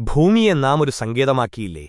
ഭൂമിയെ നാം ഒരു സങ്കേതമാക്കിയില്ലേ?